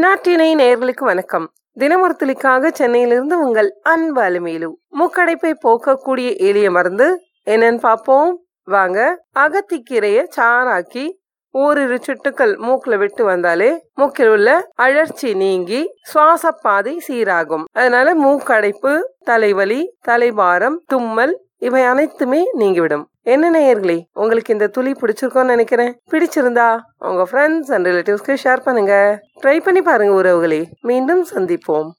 நாட்டினை நேர்களுக்கு வணக்கம். தினமொருத்தலிக்காக சென்னையிலிருந்து உங்கள் அன்பு அலுமேலு மூக்கடைப்பை போக்கக்கூடிய எளிய மருந்து. என்னன்னு பார்ப்போம். வாங்க. அகத்திக்கீரைய சாராக்கி ஓரிரு சுட்டுக்கள் மூக்குல விட்டு வந்தாலே மூக்கில் உள்ள அழற்சி நீங்கி சுவாச பாதை சீராகும். அதனால மூக்கடைப்பு தலைவலி தலைபாரம் தும்மல் இவை அனைத்துமே நீங்கிவிடும். என்ன நேயர்களே உங்களுக்கு இந்த துளி பிடிச்சிருக்கோன்னு நினைக்கிறேன். பிடிச்சிருந்தா உங்க ஃப்ரெண்ட்ஸ் அண்ட் ரிலேட்டிவ்ஸ்க்கு ஷேர் பண்ணுங்க. ட்ரை பண்ணி பாருங்க உறவுகளே. மீண்டும் சந்திப்போம்.